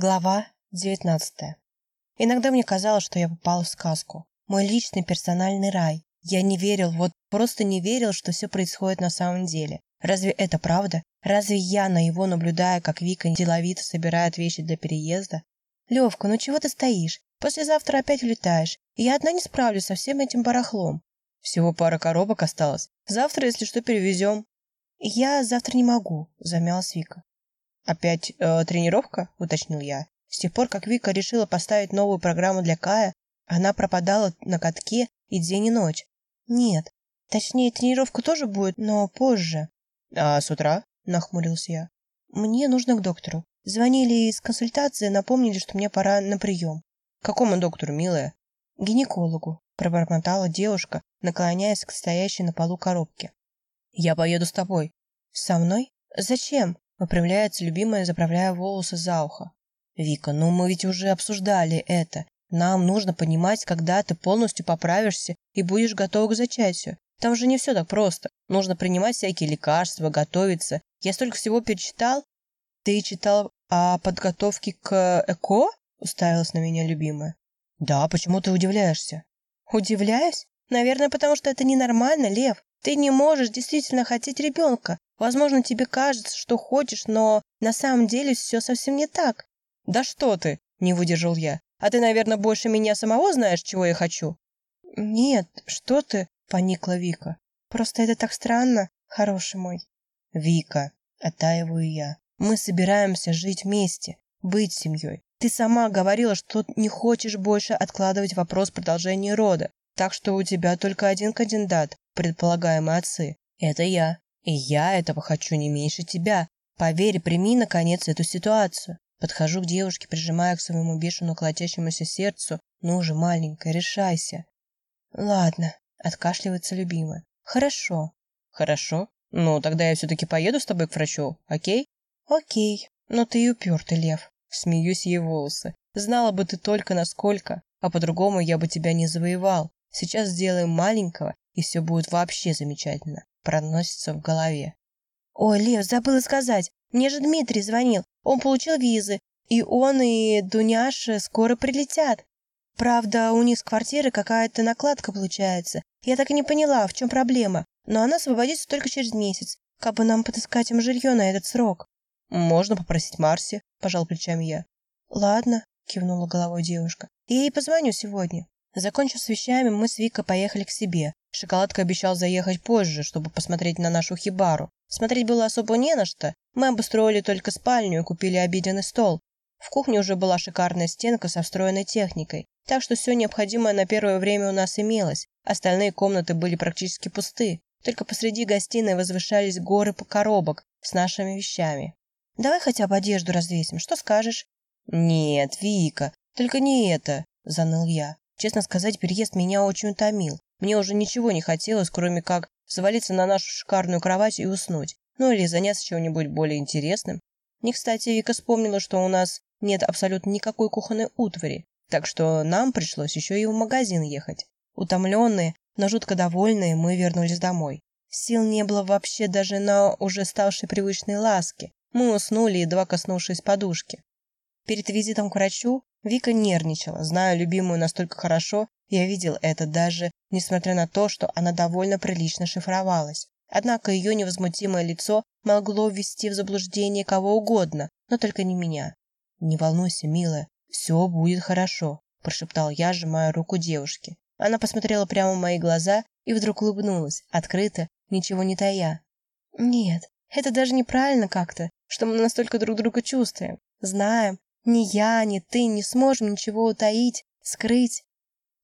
Глава 19. Иногда мне казалось, что я попала в сказку. Мой личный персональный рай. Я не верил, вот просто не верил, что все происходит на самом деле. Разве это правда? Разве я на его наблюдая, как Вика деловито собирает вещи для переезда? Левка, ну чего ты стоишь? Послезавтра опять улетаешь, и я одна не справлюсь со всем этим барахлом. Всего пара коробок осталось. Завтра, если что, перевезем. Я завтра не могу, замялась Вика. «Опять э, тренировка?» – уточнил я. С тех пор, как Вика решила поставить новую программу для Кая, она пропадала на катке и день и ночь. «Нет. Точнее, тренировка тоже будет, но позже». «А с утра?» – нахмурился я. «Мне нужно к доктору. Звонили из консультации, напомнили, что мне пора на прием». «Какому доктору, милая?» «Гинекологу», – пробормотала девушка, наклоняясь к стоящей на полу коробке. «Я поеду с тобой». «Со мной? Зачем?» Выпрямляется любимая, заправляя волосы за ухо. «Вика, ну мы ведь уже обсуждали это. Нам нужно понимать, когда ты полностью поправишься и будешь готова к зачатию. Там же не все так просто. Нужно принимать всякие лекарства, готовиться. Я столько всего перечитал. Ты читал о подготовке к ЭКО? Уставилась на меня любимая. Да, почему ты удивляешься? Удивляюсь? Наверное, потому что это ненормально, Лев. Ты не можешь действительно хотеть ребенка. Возможно, тебе кажется, что хочешь, но на самом деле все совсем не так. Да что ты, не выдержал я. А ты, наверное, больше меня самого знаешь, чего я хочу? Нет, что ты, поникла Вика. Просто это так странно, хороший мой. Вика, оттаиваю я. Мы собираемся жить вместе, быть семьей. Ты сама говорила, что не хочешь больше откладывать вопрос продолжения рода. Так что у тебя только один кандидат, предполагаемые отцы. Это я. И я этого хочу не меньше тебя. Поверь, прими, наконец, эту ситуацию. Подхожу к девушке, прижимая к своему бешено колотящемуся сердцу. Ну же, маленькая, решайся. Ладно, откашливается любимая. Хорошо. Хорошо? Ну, тогда я все-таки поеду с тобой к врачу, окей? Окей. Но ты и упертый, Лев. Смеюсь ей волосы. Знала бы ты только насколько, а по-другому я бы тебя не завоевал. Сейчас сделаем маленького, и все будет вообще замечательно проносится в голове. «Ой, Лев, забыла сказать. Мне же Дмитрий звонил. Он получил визы, и он и Дуняша скоро прилетят. Правда, у них с квартиры какая-то накладка получается. Я так и не поняла, в чем проблема. Но она освободится только через месяц. Как бы нам подыскать им жилье на этот срок?» «Можно попросить Марси», – пожал плечами я. «Ладно», – кивнула головой девушка. «Я ей позвоню сегодня». Закончив с вещами, мы с Викой поехали к себе. Шоколадка обещал заехать позже, чтобы посмотреть на нашу хибару. Смотреть было особо не на что. Мы обустроили только спальню и купили обеденный стол. В кухне уже была шикарная стенка со встроенной техникой, так что все необходимое на первое время у нас имелось. Остальные комнаты были практически пусты. Только посреди гостиной возвышались горы коробок с нашими вещами. «Давай хотя бы одежду развесим, что скажешь?» «Нет, Вика, только не это», – заныл я. Честно сказать, переезд меня очень утомил. Мне уже ничего не хотелось, кроме как завалиться на нашу шикарную кровать и уснуть. Ну или заняться чем-нибудь более интересным. Не кстати, Вика вспомнила, что у нас нет абсолютно никакой кухонной утвари, так что нам пришлось еще и в магазин ехать. Утомленные, но жутко довольные, мы вернулись домой. Сил не было вообще даже на уже ставшей привычной ласке. Мы уснули, едва коснувшись подушки. Перед визитом к врачу Вика нервничала, зная любимую настолько хорошо, я видел это даже, несмотря на то, что она довольно прилично шифровалась. Однако ее невозмутимое лицо могло ввести в заблуждение кого угодно, но только не меня. «Не волнуйся, милая, все будет хорошо», – прошептал я, сжимая руку девушки. Она посмотрела прямо в мои глаза и вдруг улыбнулась, открыто, ничего не тая. «Нет, это даже неправильно как-то, что мы настолько друг друга чувствуем, знаем, ни я, ни ты не сможем ничего утаить, скрыть.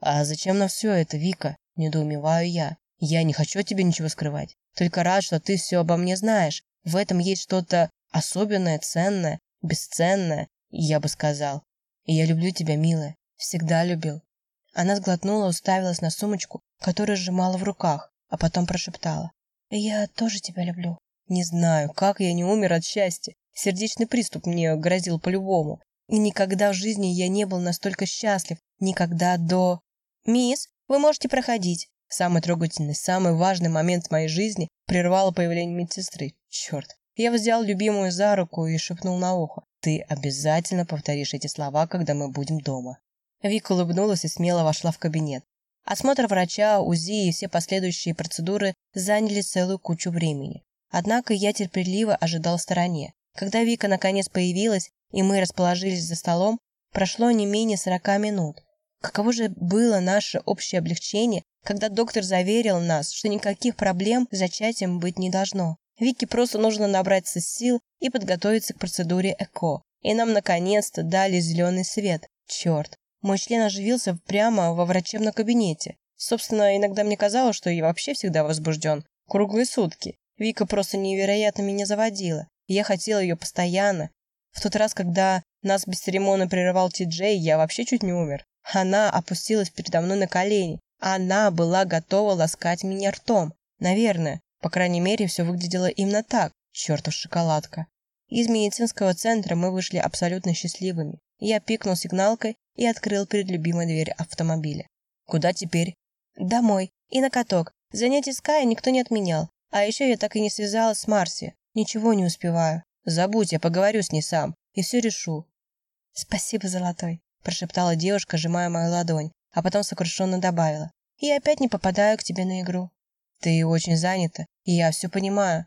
А зачем нам все это, Вика? Недоумеваю я. Я не хочу от тебя ничего скрывать. Только рад, что ты все обо мне знаешь. В этом есть что-то особенное, ценное, бесценное, я бы сказал. И я люблю тебя, милая. Всегда любил. Она сглотнула, уставилась на сумочку, которую сжимала в руках, а потом прошептала. «Я тоже тебя люблю». Не знаю, как я не умер от счастья. Сердечный приступ мне грозил по-любому. И никогда в жизни я не был настолько счастлив, никогда до... «Мисс, вы можете проходить». Самый трогательный, самый важный момент в моей жизни прервало появление медсестры. Черт. Я взял любимую за руку и шепнул на ухо. Ты обязательно повторишь эти слова, когда мы будем дома. Вика улыбнулась и смело вошла в кабинет. Осмотр врача, УЗИ и все последующие процедуры заняли целую кучу времени. Однако я терпеливо ожидал в стороне. Когда Вика наконец появилась, и мы расположились за столом, прошло не менее сорока минут. Каково же было наше общее облегчение, когда доктор заверил нас, что никаких проблем с зачатием быть не должно. Вике просто нужно набраться сил и подготовиться к процедуре ЭКО. И нам наконец-то дали зеленый свет. Черт, мой член оживился прямо во врачебном кабинете. Собственно, иногда мне казалось, что я вообще всегда возбужден. Круглые сутки. Вика просто невероятно меня заводила. Я хотела ее постоянно. В тот раз, когда нас без церемонно прерывал Ти-Джей, я вообще чуть не умер. Она опустилась передо мной на колени. Она была готова ласкать меня ртом. Наверное. По крайней мере, все выглядело именно так. Чертов шоколадка. Из медицинского центра мы вышли абсолютно счастливыми. Я пикнул сигналкой, и открыл перед любимой дверь автомобиля. «Куда теперь?» «Домой. И на каток. Занятий с Кай никто не отменял. А еще я так и не связалась с Марси. Ничего не успеваю. Забудь, я поговорю с ней сам. И все решу». «Спасибо, Золотой», – прошептала девушка, сжимая мою ладонь, а потом сокрушенно добавила. «И опять не попадаю к тебе на игру». «Ты очень занята, и я все понимаю».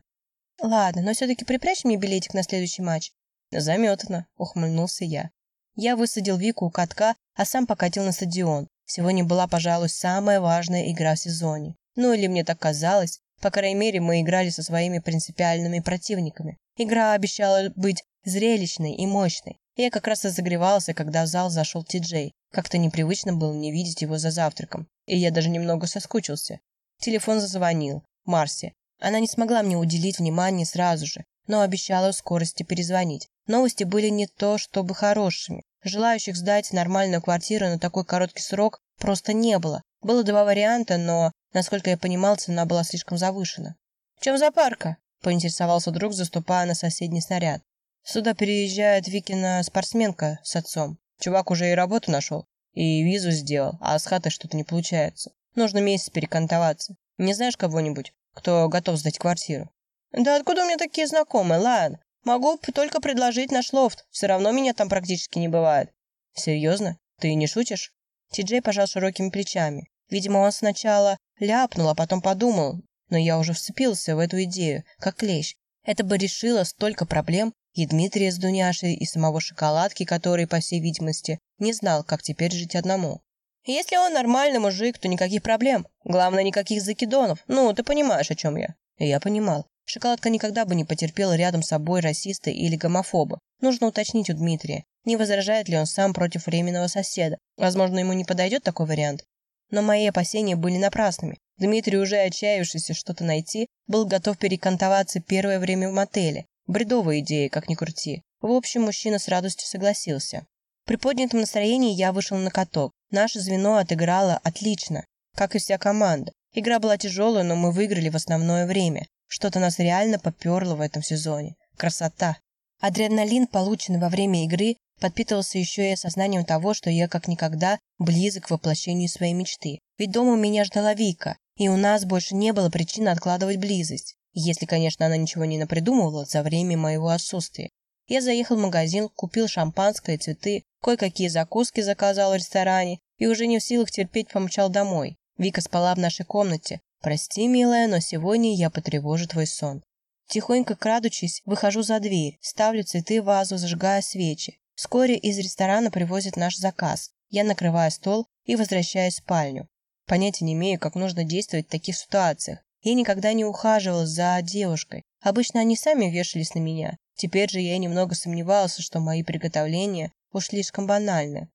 «Ладно, но все-таки припрячь мне билетик на следующий матч». «Заметано», – ухмыльнулся я. Я высадил Вику у катка, а сам покатил на стадион. Сегодня была, пожалуй, самая важная игра в сезоне. Ну или мне так казалось. По крайней мере, мы играли со своими принципиальными противниками. Игра обещала быть зрелищной и мощной. Я как раз разогревался, когда в зал зашел Ти-Джей. Как-то непривычно было не видеть его за завтраком. И я даже немного соскучился. Телефон зазвонил. Марси. Она не смогла мне уделить внимание сразу же, но обещала в скорости перезвонить. Новости были не то чтобы хорошими. Желающих сдать нормальную квартиру на такой короткий срок просто не было. Было два варианта, но, насколько я понимал, цена была слишком завышена. «В чем запарка?» – поинтересовался друг, заступая на соседний снаряд. «Сюда переезжает Викина спортсменка с отцом. Чувак уже и работу нашел, и визу сделал, а с хатой что-то не получается. Нужно месяц перекантоваться. Не знаешь кого-нибудь, кто готов сдать квартиру?» «Да откуда у меня такие знакомые, ладно? Могу только предложить наш лофт. Все равно меня там практически не бывает. Серьезно? Ты не шутишь? Ти-Джей пожал широкими плечами. Видимо, он сначала ляпнул, а потом подумал. Но я уже вцепился в эту идею, как клещ. Это бы решило столько проблем, и Дмитрия с Дуняшей, и самого Шоколадки, который, по всей видимости, не знал, как теперь жить одному. Если он нормальный мужик, то никаких проблем. Главное, никаких закидонов. Ну, ты понимаешь, о чем я. Я понимал. Шоколадка никогда бы не потерпела рядом с собой расиста или гомофоба. Нужно уточнить у Дмитрия, не возражает ли он сам против временного соседа. Возможно, ему не подойдет такой вариант. Но мои опасения были напрасными. Дмитрий, уже отчаявшийся что-то найти, был готов перекантоваться первое время в мотеле. Бредовая идея, как ни крути. В общем, мужчина с радостью согласился. При поднятом настроении я вышел на каток. Наше звено отыграло отлично, как и вся команда. Игра была тяжелая, но мы выиграли в основное время. Что-то нас реально поперло в этом сезоне. Красота. Адреналин, полученный во время игры, подпитывался еще и осознанием того, что я как никогда близок к воплощению своей мечты. Ведь дома меня ждала Вика, и у нас больше не было причин откладывать близость. Если, конечно, она ничего не напридумывала за время моего отсутствия. Я заехал в магазин, купил шампанское, цветы, кое-какие закуски заказал в ресторане и уже не в силах терпеть помчал домой. Вика спала в нашей комнате, «Прости, милая, но сегодня я потревожу твой сон». Тихонько крадучись, выхожу за дверь, ставлю цветы в вазу, зажигая свечи. Вскоре из ресторана привозят наш заказ. Я накрываю стол и возвращаюсь в спальню. Понятия не имею, как нужно действовать в таких ситуациях. Я никогда не ухаживал за девушкой. Обычно они сами вешались на меня. Теперь же я немного сомневался, что мои приготовления уж слишком банальны.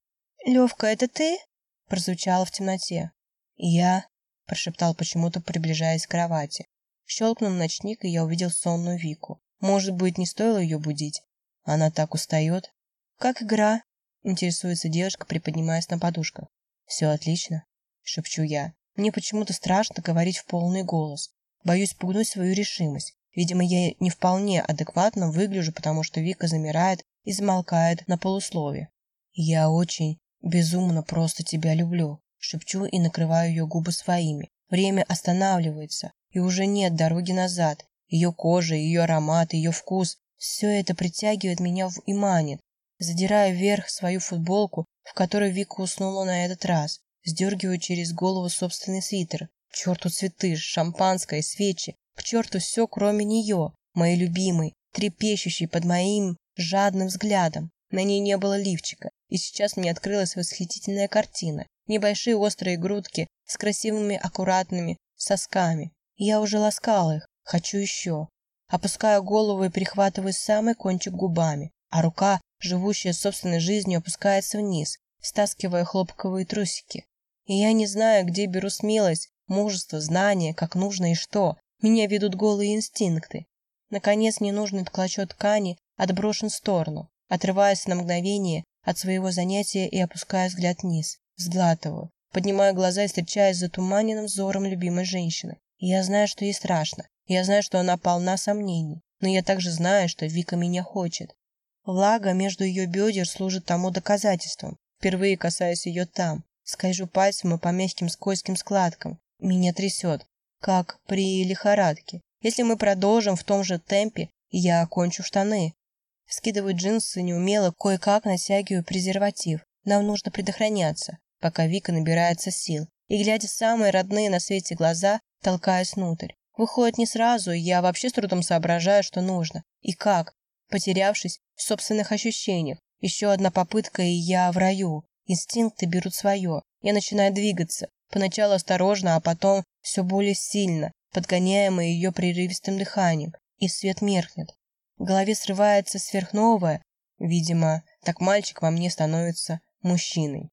«Левка, это ты?» прозвучало в темноте. «Я...» прошептал почему-то, приближаясь к кровати. Щелкнул ночник, и я увидел сонную Вику. Может быть, не стоило ее будить? Она так устает. «Как игра?» — интересуется девушка, приподнимаясь на подушках. «Все отлично», — шепчу я. Мне почему-то страшно говорить в полный голос. Боюсь пугнуть свою решимость. Видимо, я не вполне адекватно выгляжу, потому что Вика замирает и замолкает на полуслове. «Я очень, безумно просто тебя люблю», Шепчу и накрываю ее губы своими. Время останавливается, и уже нет дороги назад. Ее кожа, ее аромат, ее вкус – Все это притягивает меня в и манит. Задираю вверх свою футболку, в которой Вика уснула на этот раз. Сдергиваю через голову собственный свитер. К черту цветы, шампанское, свечи. К черту все, кроме нее, моей любимой, трепещущей под моим жадным взглядом. На ней не было лифчика, и сейчас мне открылась восхитительная картина. Небольшие острые грудки с красивыми аккуратными сосками. Я уже ласкала их, хочу еще. Опускаю голову и прихватываю самый кончик губами, а рука, живущая собственной жизнью, опускается вниз, стаскивая хлопковые трусики. И я не знаю, где беру смелость, мужество, знание, как нужно и что. Меня ведут голые инстинкты. Наконец ненужный клочок ткани отброшен в сторону, отрываясь на мгновение от своего занятия и опуская взгляд вниз. Взглатываю, поднимаю глаза и встречаюсь с затуманенным взором любимой женщины. Я знаю, что ей страшно. Я знаю, что она полна сомнений. Но я также знаю, что Вика меня хочет. Влага между ее бедер служит тому доказательством. Впервые касаюсь ее там. Скольжу пальцем и по мягким скользким складкам. Меня трясет, как при лихорадке. Если мы продолжим в том же темпе, я окончу штаны. Скидываю джинсы неумело, кое-как натягиваю презерватив. Нам нужно предохраняться, пока Вика набирается сил. И, глядя в самые родные на свете глаза, толкаюсь внутрь. Выходит не сразу, и я вообще с трудом соображаю, что нужно. И как, потерявшись в собственных ощущениях. Еще одна попытка, и я в раю. Инстинкты берут свое. Я начинаю двигаться. Поначалу осторожно, а потом все более сильно, подгоняемый ее прерывистым дыханием. И свет меркнет. В голове срывается сверхновое. Видимо, так мальчик во мне становится мужчиной.